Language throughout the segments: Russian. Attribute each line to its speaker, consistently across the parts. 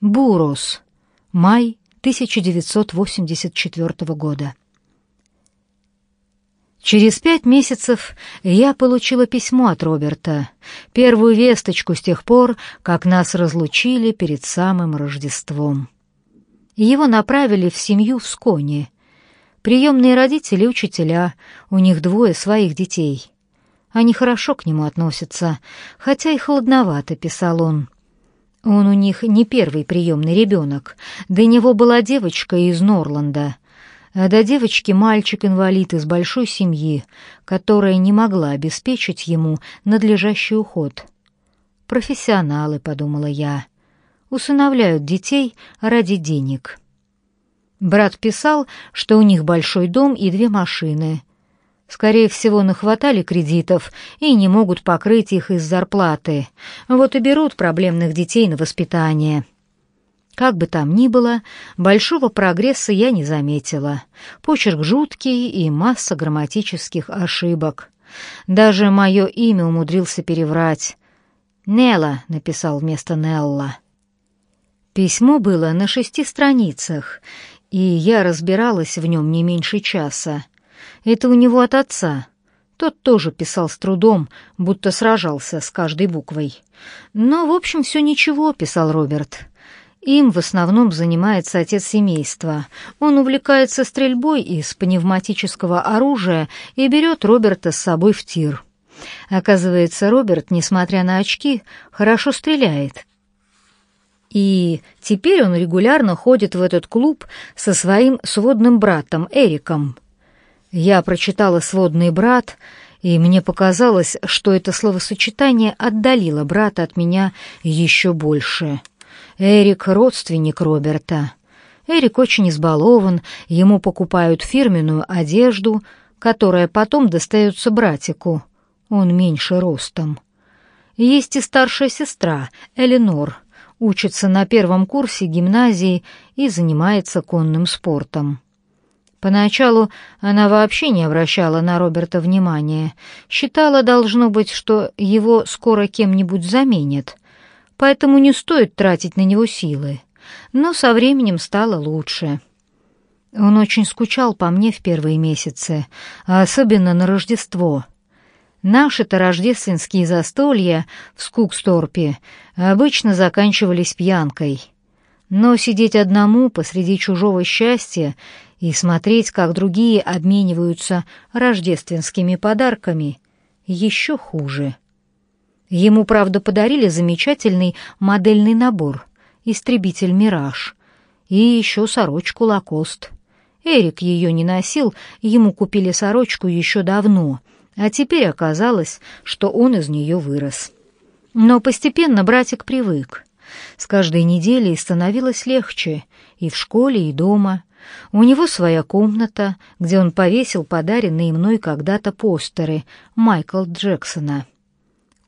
Speaker 1: Бурос. Май 1984 года. Через пять месяцев я получила письмо от Роберта, первую весточку с тех пор, как нас разлучили перед самым Рождеством. Его направили в семью в Сконе. Приемные родители — учителя, у них двое своих детей. Они хорошо к нему относятся, хотя и холодновато, писал он. Он у них не первый приемный ребенок, до него была девочка из Норланда — а до девочки мальчик-инвалид из большой семьи, которая не могла обеспечить ему надлежащий уход. «Профессионалы», — подумала я, — «усыновляют детей ради денег». Брат писал, что у них большой дом и две машины. Скорее всего, нахватали кредитов и не могут покрыть их из зарплаты. Вот и берут проблемных детей на воспитание. Как бы там ни было, большого прогресса я не заметила. Почерк жуткий и масса грамматических ошибок. Даже мое имя умудрился переврать. «Нелла», — написал вместо «Нелла». Письмо было на шести страницах, и я разбиралась в нем не меньше часа. Это у него от отца. Тот тоже писал с трудом, будто сражался с каждой буквой. «Но, в общем, все ничего», — писал Роберт. Им в основном занимается отец семейства. Он увлекается стрельбой из пневматического оружия и берет Роберта с собой в тир. Оказывается, Роберт, несмотря на очки, хорошо стреляет. И теперь он регулярно ходит в этот клуб со своим сводным братом Эриком. Я прочитала «сводный брат», и мне показалось, что это словосочетание отдалило брата от меня еще больше. Эрик — родственник Роберта. Эрик очень избалован, ему покупают фирменную одежду, которая потом достается братику. Он меньше ростом. Есть и старшая сестра, Эленор, учится на первом курсе гимназии и занимается конным спортом. Поначалу она вообще не обращала на Роберта внимания, считала, должно быть, что его скоро кем-нибудь заменят — поэтому не стоит тратить на него силы. Но со временем стало лучше. Он очень скучал по мне в первые месяцы, а особенно на Рождество. Наши-то рождественские застолья в Скуксторпе обычно заканчивались пьянкой. Но сидеть одному посреди чужого счастья и смотреть, как другие обмениваются рождественскими подарками, еще хуже. Ему, правда, подарили замечательный модельный набор «Истребитель Мираж» и еще сорочку «Лакост». Эрик ее не носил, ему купили сорочку еще давно, а теперь оказалось, что он из нее вырос. Но постепенно братик привык. С каждой неделей становилось легче и в школе, и дома. У него своя комната, где он повесил подаренные мной когда-то постеры Майкла Джексона —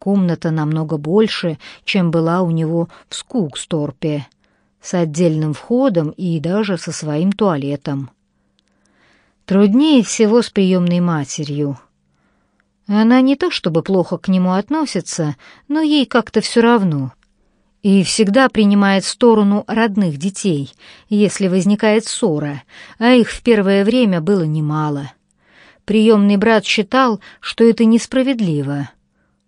Speaker 1: Комната намного больше, чем была у него в Скуксторпе, с отдельным входом и даже со своим туалетом. Труднее всего с приемной матерью. Она не то чтобы плохо к нему относится, но ей как-то все равно. И всегда принимает сторону родных детей, если возникает ссора, а их в первое время было немало. Приемный брат считал, что это несправедливо —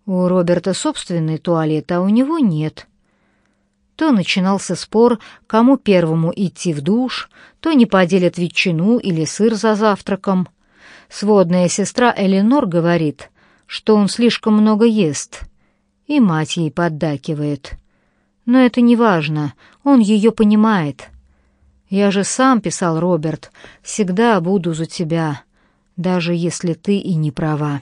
Speaker 1: у Роберта собственный туалет, а у него нет. То начинался спор, кому первому идти в душ, то не поделят ветчину или сыр за завтраком. Сводная сестра Эленор говорит, что он слишком много ест, и мать ей поддакивает. Но это не важно, он ее понимает. «Я же сам, — писал Роберт, — всегда буду за тебя, даже если ты и не права»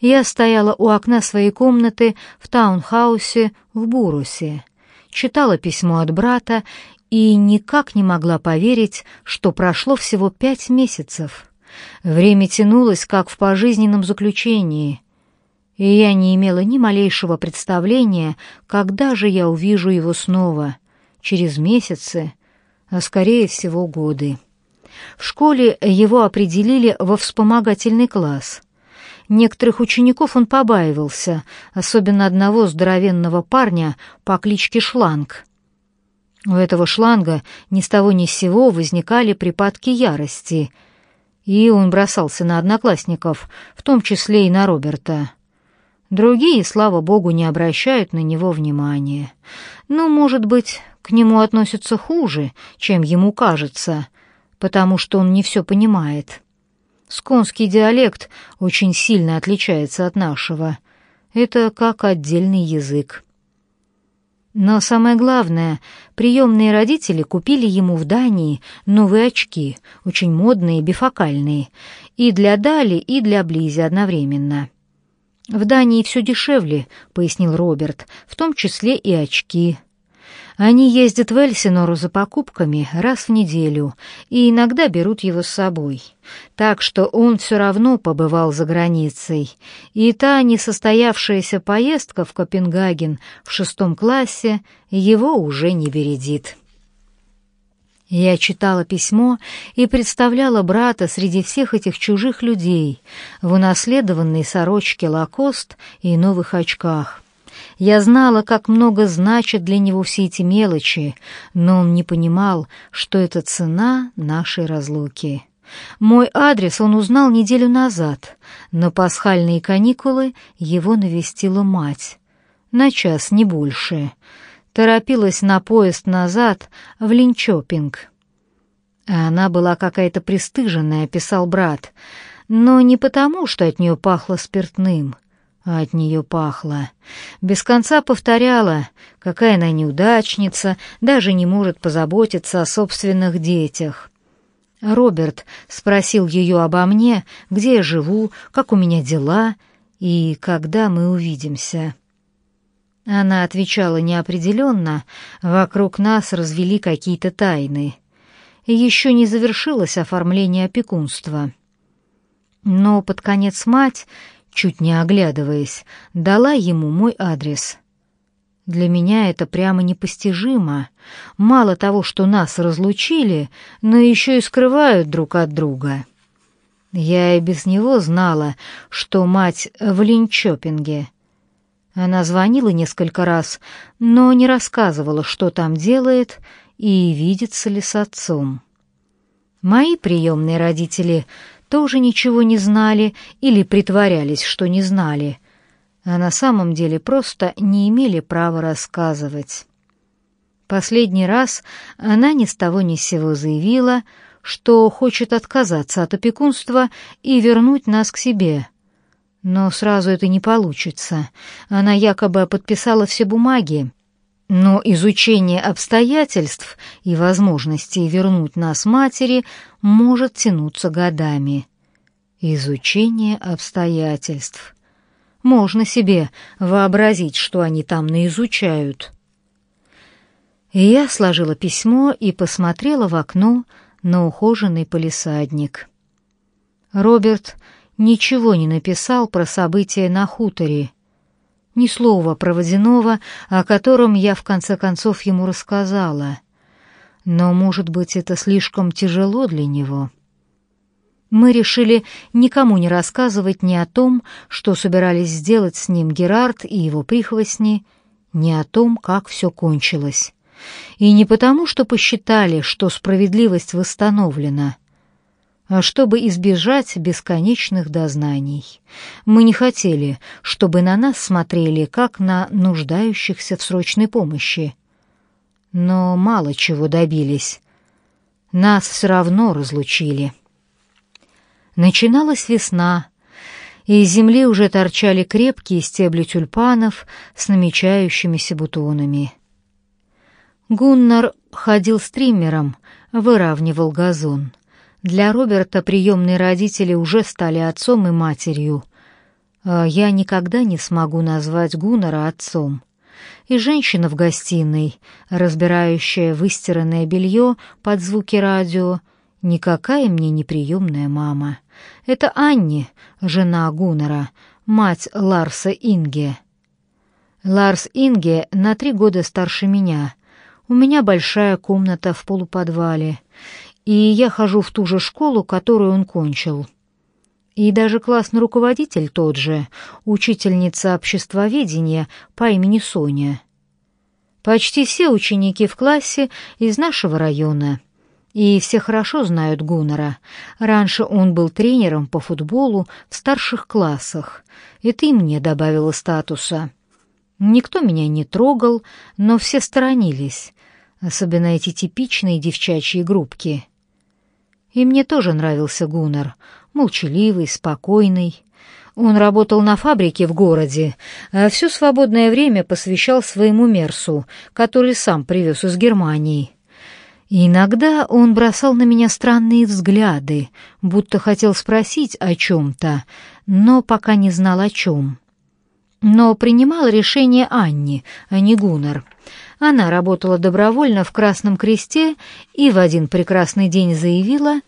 Speaker 1: я стояла у окна своей комнаты в таунхаусе в Бурусе, читала письмо от брата и никак не могла поверить, что прошло всего пять месяцев. Время тянулось, как в пожизненном заключении, и я не имела ни малейшего представления, когда же я увижу его снова, через месяцы, а скорее всего годы. В школе его определили во вспомогательный класс — Некоторых учеников он побаивался, особенно одного здоровенного парня по кличке Шланг. У этого шланга ни с того ни с сего возникали припадки ярости, и он бросался на одноклассников, в том числе и на Роберта. Другие, слава богу, не обращают на него внимания. Но, может быть, к нему относятся хуже, чем ему кажется, потому что он не все понимает. Сконский диалект очень сильно отличается от нашего. Это как отдельный язык. Но самое главное, приемные родители купили ему в Дании новые очки, очень модные, бифокальные, и для Дали, и для Близи одновременно. «В Дании все дешевле», — пояснил Роберт, — «в том числе и очки». Они ездят в Эльсинору за покупками раз в неделю и иногда берут его с собой. Так что он все равно побывал за границей, и та несостоявшаяся поездка в Копенгаген в шестом классе его уже не бередит. Я читала письмо и представляла брата среди всех этих чужих людей в унаследованной сорочке лакост и новых очках — я знала, как много значат для него все эти мелочи, но он не понимал, что это цена нашей разлуки. Мой адрес он узнал неделю назад. На пасхальные каникулы его навестила мать. На час, не больше. Торопилась на поезд назад в Линчопинг. Она была какая-то пристыженная, писал брат, но не потому, что от нее пахло спиртным — а от нее пахло. Без конца повторяла, какая она неудачница, даже не может позаботиться о собственных детях. Роберт спросил ее обо мне, где я живу, как у меня дела и когда мы увидимся. Она отвечала неопределенно, вокруг нас развели какие-то тайны. Еще не завершилось оформление опекунства. Но под конец мать чуть не оглядываясь, дала ему мой адрес. Для меня это прямо непостижимо. Мало того, что нас разлучили, но еще и скрывают друг от друга. Я и без него знала, что мать в Линчопинге. Она звонила несколько раз, но не рассказывала, что там делает и видится ли с отцом. Мои приемные родители тоже ничего не знали или притворялись, что не знали, а на самом деле просто не имели права рассказывать. Последний раз она ни с того ни с сего заявила, что хочет отказаться от опекунства и вернуть нас к себе. Но сразу это не получится. Она якобы подписала все бумаги, но изучение обстоятельств и возможностей вернуть нас матери может тянуться годами. Изучение обстоятельств. Можно себе вообразить, что они там наизучают. Я сложила письмо и посмотрела в окно на ухоженный полисадник. Роберт ничего не написал про события на хуторе, ни слова про водяного, о котором я в конце концов ему рассказала. Но, может быть, это слишком тяжело для него. Мы решили никому не рассказывать ни о том, что собирались сделать с ним Герард и его прихвостни, ни о том, как все кончилось. И не потому, что посчитали, что справедливость восстановлена — чтобы избежать бесконечных дознаний. Мы не хотели, чтобы на нас смотрели как на нуждающихся в срочной помощи. Но мало чего добились. Нас все равно разлучили. Начиналась весна, и из земли уже торчали крепкие стебли тюльпанов с намечающимися бутонами. Гуннар ходил стримером, выравнивал газон. Для Роберта приемные родители уже стали отцом и матерью. А я никогда не смогу назвать Гуннера отцом. И женщина в гостиной, разбирающая выстиранное белье под звуки радио, никакая мне не приемная мама. Это Анни, жена Гуннера, мать Ларса Инге. Ларс Инге на три года старше меня. У меня большая комната в полуподвале и я хожу в ту же школу, которую он кончил. И даже классный руководитель тот же, учительница обществоведения по имени Соня. Почти все ученики в классе из нашего района. И все хорошо знают Гуннера. Раньше он был тренером по футболу в старших классах. И мне добавило статуса. Никто меня не трогал, но все сторонились, особенно эти типичные девчачьи группки. И мне тоже нравился Гуннер, молчаливый, спокойный. Он работал на фабрике в городе, а все свободное время посвящал своему Мерсу, который сам привез из Германии. Иногда он бросал на меня странные взгляды, будто хотел спросить о чем-то, но пока не знал о чем. Но принимал решение Анни, а не Гуннар. Она работала добровольно в Красном Кресте и в один прекрасный день заявила,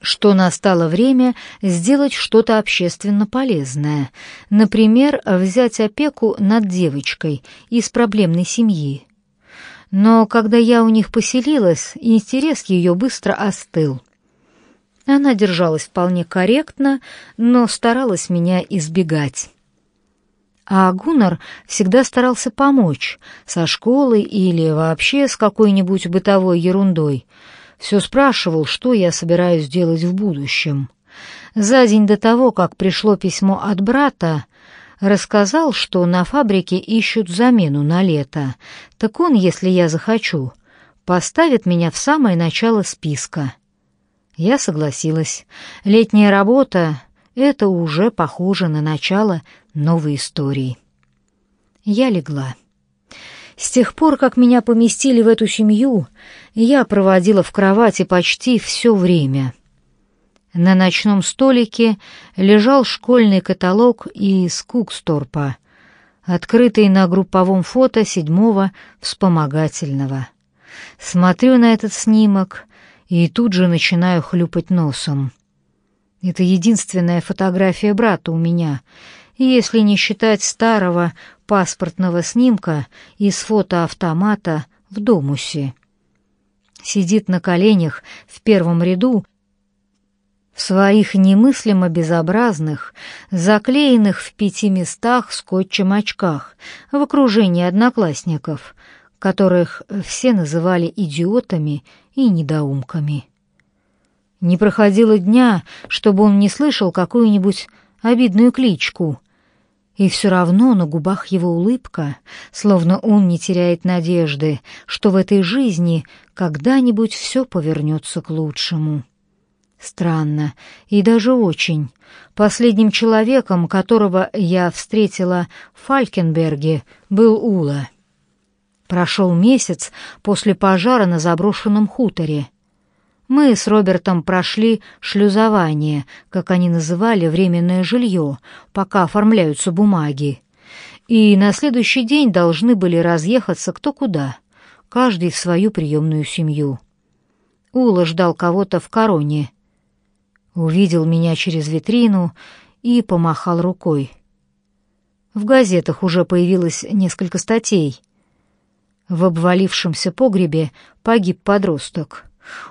Speaker 1: что настало время сделать что-то общественно полезное, например, взять опеку над девочкой из проблемной семьи. Но когда я у них поселилась, интерес ее быстро остыл. Она держалась вполне корректно, но старалась меня избегать. А Гуннар всегда старался помочь со школой или вообще с какой-нибудь бытовой ерундой. Все спрашивал, что я собираюсь делать в будущем. За день до того, как пришло письмо от брата, рассказал, что на фабрике ищут замену на лето. Так он, если я захочу, поставит меня в самое начало списка. Я согласилась. Летняя работа — это уже похоже на начало новой истории. Я легла. С тех пор, как меня поместили в эту семью, я проводила в кровати почти все время. На ночном столике лежал школьный каталог из Куксторпа, открытый на групповом фото седьмого вспомогательного. Смотрю на этот снимок и тут же начинаю хлюпать носом. Это единственная фотография брата у меня, если не считать старого паспортного снимка из фотоавтомата в Домусе. Сидит на коленях в первом ряду в своих немыслимо безобразных, заклеенных в пяти местах скотчем очках, в окружении одноклассников, которых все называли идиотами и недоумками. Не проходило дня, чтобы он не слышал какую-нибудь обидную кличку, и все равно на губах его улыбка, словно он не теряет надежды, что в этой жизни когда-нибудь все повернется к лучшему. Странно, и даже очень. Последним человеком, которого я встретила в Фалькенберге, был Ула. Прошел месяц после пожара на заброшенном хуторе. Мы с Робертом прошли шлюзование, как они называли временное жилье, пока оформляются бумаги. И на следующий день должны были разъехаться кто куда, каждый в свою приемную семью. Ула ждал кого-то в короне. Увидел меня через витрину и помахал рукой. В газетах уже появилось несколько статей. В обвалившемся погребе погиб подросток.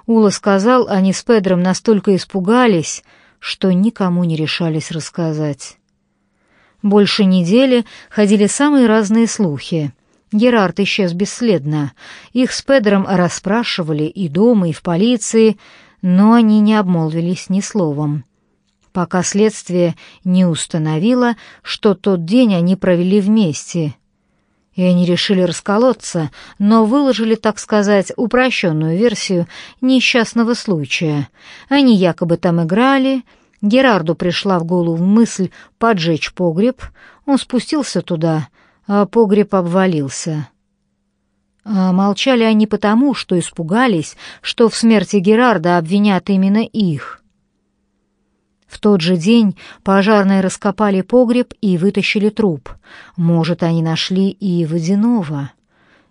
Speaker 1: Ула сказал, они с Педром настолько испугались, что никому не решались рассказать. Больше недели ходили самые разные слухи. Герард исчез бесследно. Их с Педром расспрашивали и дома, и в полиции, но они не обмолвились ни словом. Пока следствие не установило, что тот день они провели вместе — и они решили расколоться, но выложили, так сказать, упрощенную версию несчастного случая. Они якобы там играли, Герарду пришла в голову мысль поджечь погреб, он спустился туда, а погреб обвалился. А молчали они потому, что испугались, что в смерти Герарда обвинят именно их — в тот же день пожарные раскопали погреб и вытащили труп. Может, они нашли и водяного.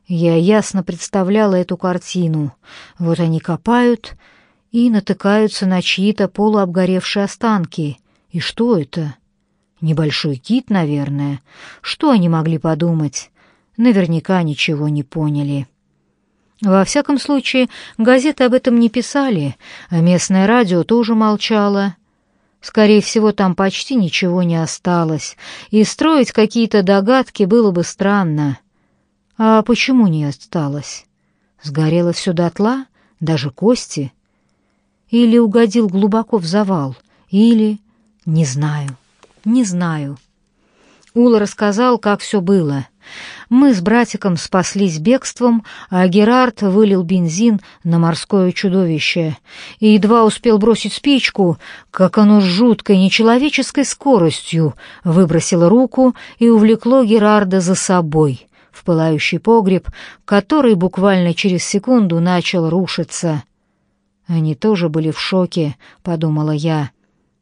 Speaker 1: Я ясно представляла эту картину. Вот они копают и натыкаются на чьи-то полуобгоревшие останки. И что это? Небольшой кит, наверное. Что они могли подумать? Наверняка ничего не поняли. Во всяком случае, газеты об этом не писали, а местное радио тоже молчало. Скорее всего, там почти ничего не осталось, и строить какие-то догадки было бы странно. А почему не осталось? Сгорело все дотла, даже кости? Или угодил глубоко в завал, или... Не знаю, не знаю. Ула рассказал, как все было. Мы с братиком спаслись бегством, а Герард вылил бензин на морское чудовище и едва успел бросить спичку, как оно с жуткой нечеловеческой скоростью выбросило руку и увлекло Герарда за собой в пылающий погреб, который буквально через секунду начал рушиться. «Они тоже были в шоке», — подумала я.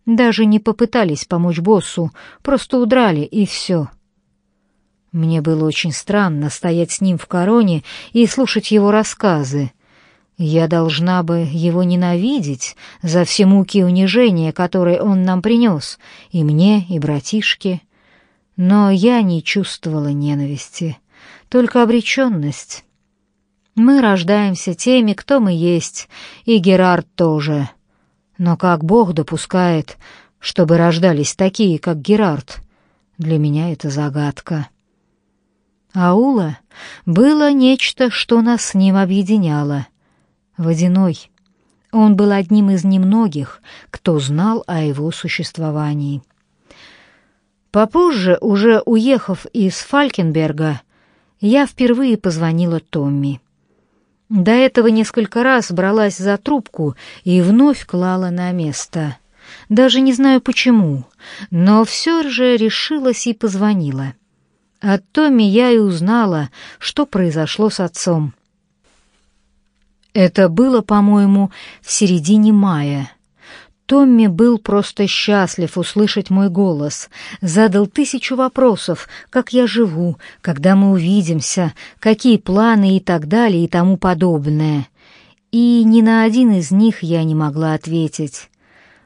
Speaker 1: «Даже не попытались помочь боссу, просто удрали, и все». Мне было очень странно стоять с ним в короне и слушать его рассказы. Я должна бы его ненавидеть за все муки и унижения, которые он нам принес, и мне, и братишке. Но я не чувствовала ненависти, только обреченность. Мы рождаемся теми, кто мы есть, и Герард тоже. Но как Бог допускает, чтобы рождались такие, как Герард, для меня это загадка. Аула было нечто, что нас с ним объединяло. Водяной. Он был одним из немногих, кто знал о его существовании. Попозже, уже уехав из Фалькенберга, я впервые позвонила Томми. До этого несколько раз бралась за трубку и вновь клала на место. Даже не знаю почему, но все же решилась и позвонила. От Томми я и узнала, что произошло с отцом. Это было, по-моему, в середине мая. Томми был просто счастлив услышать мой голос, задал тысячу вопросов, как я живу, когда мы увидимся, какие планы и так далее и тому подобное. И ни на один из них я не могла ответить.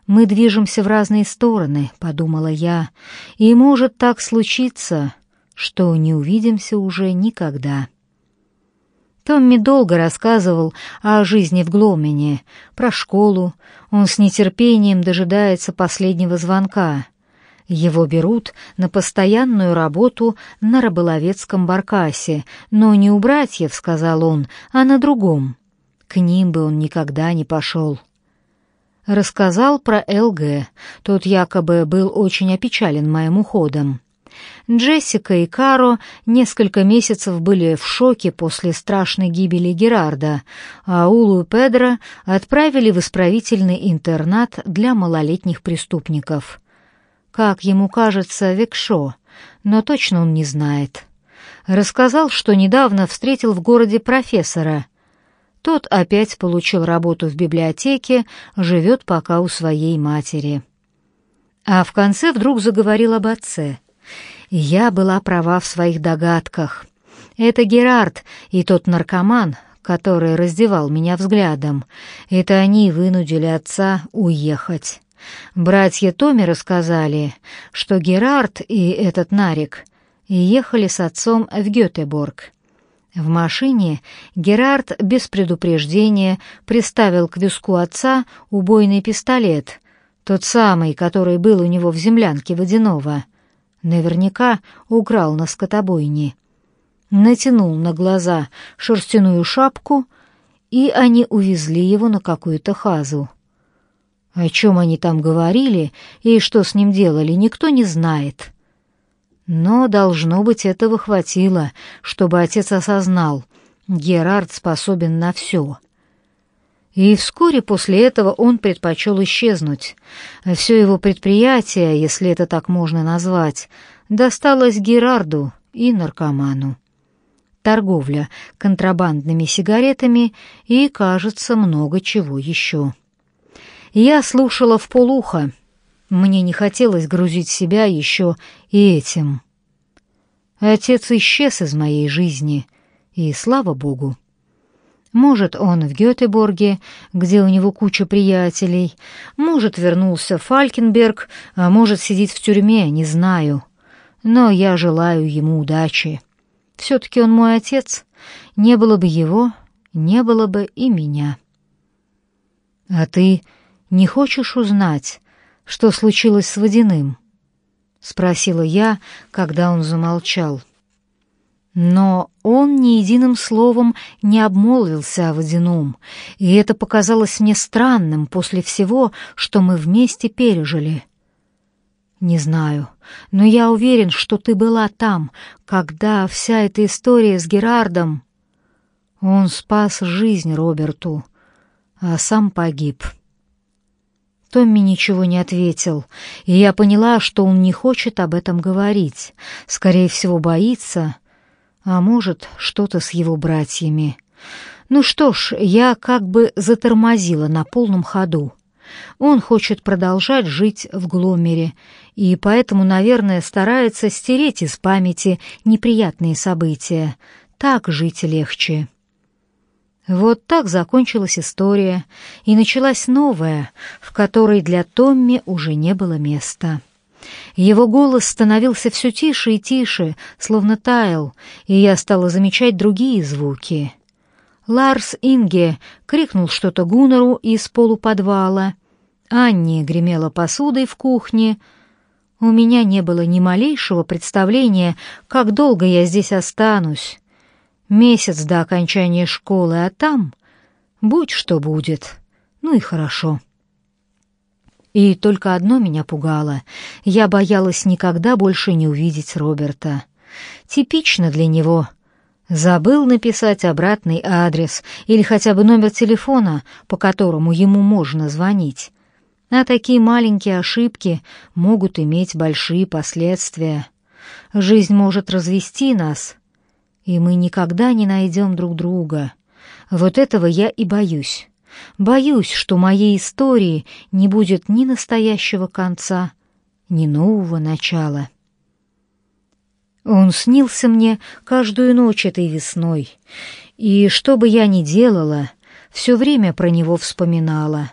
Speaker 1: «Мы движемся в разные стороны», — подумала я, — «и может так случиться, что не увидимся уже никогда. Томми долго рассказывал о жизни в Гломене, про школу. Он с нетерпением дожидается последнего звонка. Его берут на постоянную работу на рыболовецком баркасе, но не у братьев, сказал он, а на другом. К ним бы он никогда не пошел. Рассказал про ЛГ. Тот якобы был очень опечален моим уходом. Джессика и Каро несколько месяцев были в шоке после страшной гибели Герарда, а Улу и Педро отправили в исправительный интернат для малолетних преступников. Как ему кажется, Векшо, но точно он не знает. Рассказал, что недавно встретил в городе профессора. Тот опять получил работу в библиотеке, живет пока у своей матери. А в конце вдруг заговорил об отце — я была права в своих догадках. Это Герард и тот наркоман, который раздевал меня взглядом. Это они вынудили отца уехать. Братья Томи рассказали, что Герард и этот Нарик ехали с отцом в Гётеборг. В машине Герард без предупреждения приставил к виску отца убойный пистолет, тот самый, который был у него в землянке водяного — Наверняка украл на скотобойне. Натянул на глаза шерстяную шапку, и они увезли его на какую-то хазу. О чем они там говорили и что с ним делали, никто не знает. Но, должно быть, этого хватило, чтобы отец осознал, Герард способен на все. И вскоре после этого он предпочел исчезнуть. Все его предприятие, если это так можно назвать, досталось Герарду и наркоману. Торговля контрабандными сигаретами и, кажется, много чего еще. Я слушала в полухо. Мне не хотелось грузить себя еще и этим. Отец исчез из моей жизни, и слава богу. Может, он в Гётеборге, где у него куча приятелей, может, вернулся в Фалькенберг, а может, сидит в тюрьме, не знаю. Но я желаю ему удачи. Все-таки он мой отец. Не было бы его, не было бы и меня. А ты не хочешь узнать, что случилось с Водяным? — спросила я, когда он замолчал. Но он ни единым словом не обмолвился о водяном, и это показалось мне странным после всего, что мы вместе пережили. Не знаю, но я уверен, что ты была там, когда вся эта история с Герардом... Он спас жизнь Роберту, а сам погиб. Томми ничего не ответил, и я поняла, что он не хочет об этом говорить. Скорее всего, боится, а может, что-то с его братьями. Ну что ж, я как бы затормозила на полном ходу. Он хочет продолжать жить в Гломере, и поэтому, наверное, старается стереть из памяти неприятные события. Так жить легче. Вот так закончилась история, и началась новая, в которой для Томми уже не было места. Его голос становился все тише и тише, словно таял, и я стала замечать другие звуки. Ларс Инге крикнул что-то Гуннеру из полуподвала. Анни гремела посудой в кухне. У меня не было ни малейшего представления, как долго я здесь останусь. Месяц до окончания школы, а там будь что будет. Ну и хорошо. И только одно меня пугало. Я боялась никогда больше не увидеть Роберта. Типично для него. Забыл написать обратный адрес или хотя бы номер телефона, по которому ему можно звонить. А такие маленькие ошибки могут иметь большие последствия. Жизнь может развести нас, и мы никогда не найдем друг друга. Вот этого я и боюсь. Боюсь, что моей истории не будет ни настоящего конца, ни нового начала. Он снился мне каждую ночь этой весной, и что бы я ни делала, все время про него вспоминала.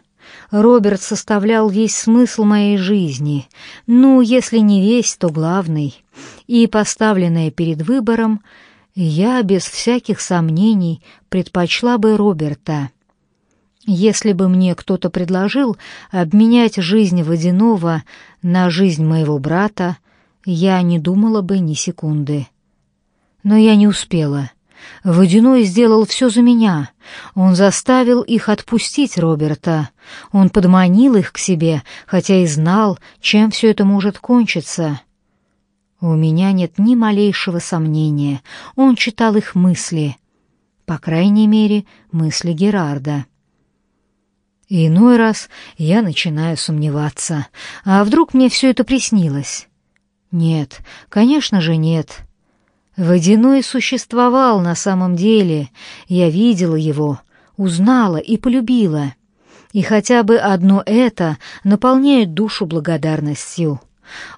Speaker 1: Роберт составлял весь смысл моей жизни, ну, если не весь, то главный, и поставленная перед выбором — я без всяких сомнений предпочла бы Роберта. Если бы мне кто-то предложил обменять жизнь Водянова на жизнь моего брата, я не думала бы ни секунды. Но я не успела. Водяной сделал все за меня. Он заставил их отпустить Роберта. Он подманил их к себе, хотя и знал, чем все это может кончиться. У меня нет ни малейшего сомнения, он читал их мысли, по крайней мере, мысли Герарда. И иной раз я начинаю сомневаться, а вдруг мне все это приснилось? Нет, конечно же нет. Водяной существовал на самом деле, я видела его, узнала и полюбила. И хотя бы одно это наполняет душу благодарностью.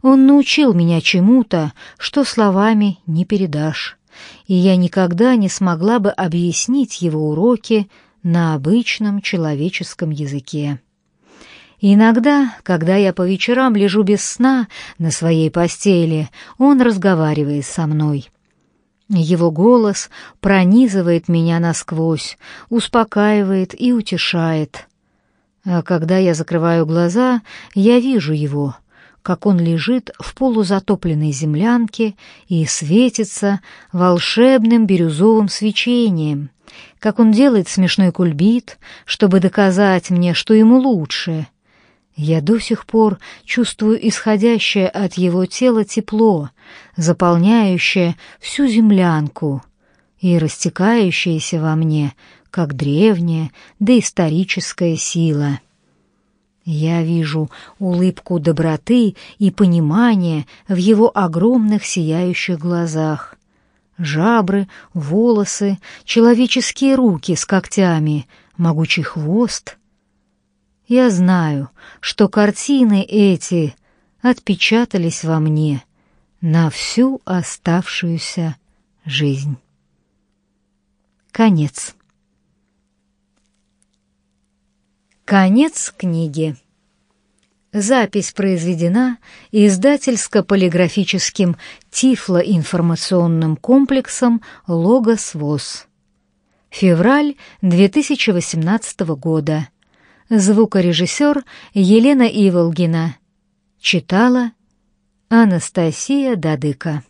Speaker 1: Он научил меня чему-то, что словами не передашь, и я никогда не смогла бы объяснить его уроки на обычном человеческом языке. иногда, когда я по вечерам лежу без сна на своей постели, он разговаривает со мной. Его голос пронизывает меня насквозь, успокаивает и утешает. А когда я закрываю глаза, я вижу его — как он лежит в полузатопленной землянке и светится волшебным бирюзовым свечением, как он делает смешной кульбит, чтобы доказать мне, что ему лучше. Я до сих пор чувствую исходящее от его тела тепло, заполняющее всю землянку и растекающееся во мне, как древняя доисторическая сила. Я вижу улыбку доброты и понимания в его огромных сияющих глазах. Жабры, волосы, человеческие руки с когтями, могучий хвост. Я знаю, что картины эти отпечатались во мне на всю оставшуюся жизнь. Конец. Конец книги. Запись произведена издательско-полиграфическим тифлоинформационным комплексом «Логос ВОЗ». Февраль 2018 года. Звукорежиссер Елена Иволгина. Читала Анастасия Дадыка.